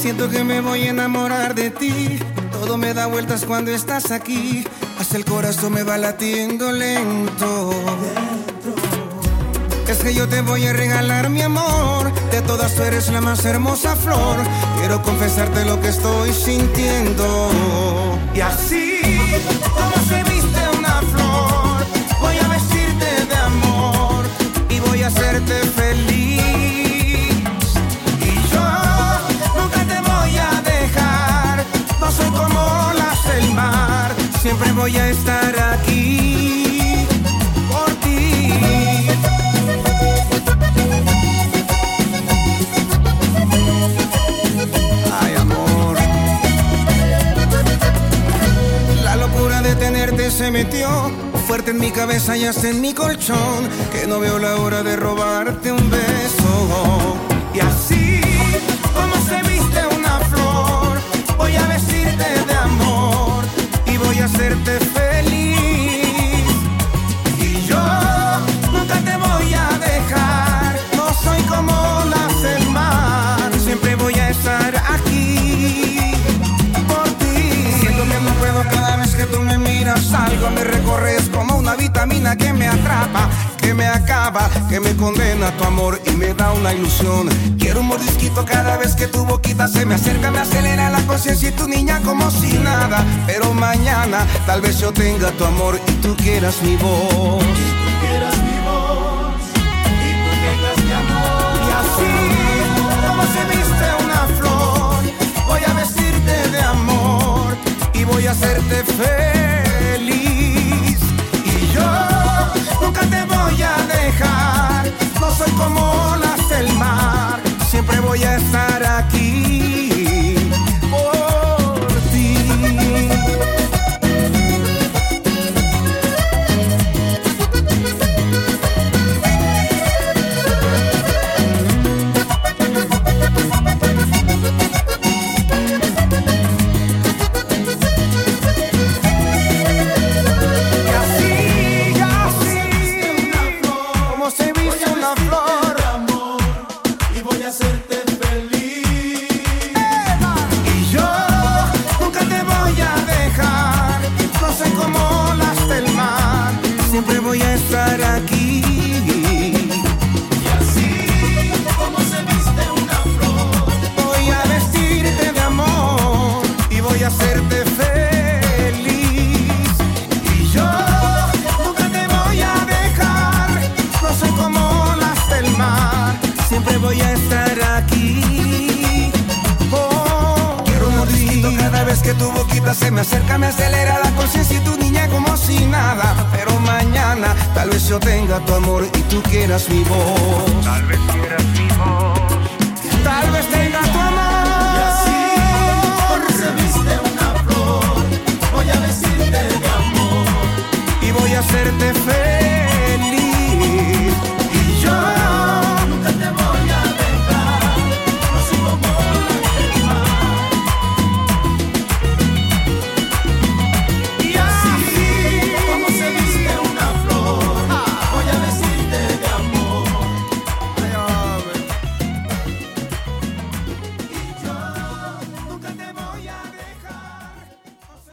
Siento que me voy a enamorar de ti. Todo me da vueltas cuando estás aquí. Hasta el corazón me va latiendo lento. Es que yo te voy a regalar mi amor. De todas tú eres la más hermosa flor. Quiero confesarte lo que estoy sintiendo. Y así, Siempre voy a estar aquí por ti. Ay, amor. La locura de tenerte se metió fuerte en mi cabeza y hasta en mi colchón. Que no veo la hora de robarte un que me atrapa, que me acaba, que me condena tu amor y me da una ilusión. Quiero un mordisquito cada vez que tu boquita se me acerca, me acelera la conciencia y tu niña como si nada. Pero mañana tal vez yo tenga tu amor y tú quieras mi voz. Siempre voy a estar aquí. Y así como se viste una flor, Voy a vestirte de amor y voy a hacerte feliz. Y yo nunca te voy a dejar. No soy como las del mar, siempre voy a estar aquí. Oh, quiero un mordisquito cada vez que tu boquita se me acerca, me acelera la conciencia y tu niña como tal vez yo tenga tu amor y tú quieras mi voz. Tal vez quieras mi voz.